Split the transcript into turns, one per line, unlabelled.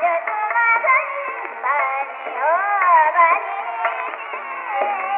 Bani, Bani, Bani, Bani, Bani, Bani, Bani,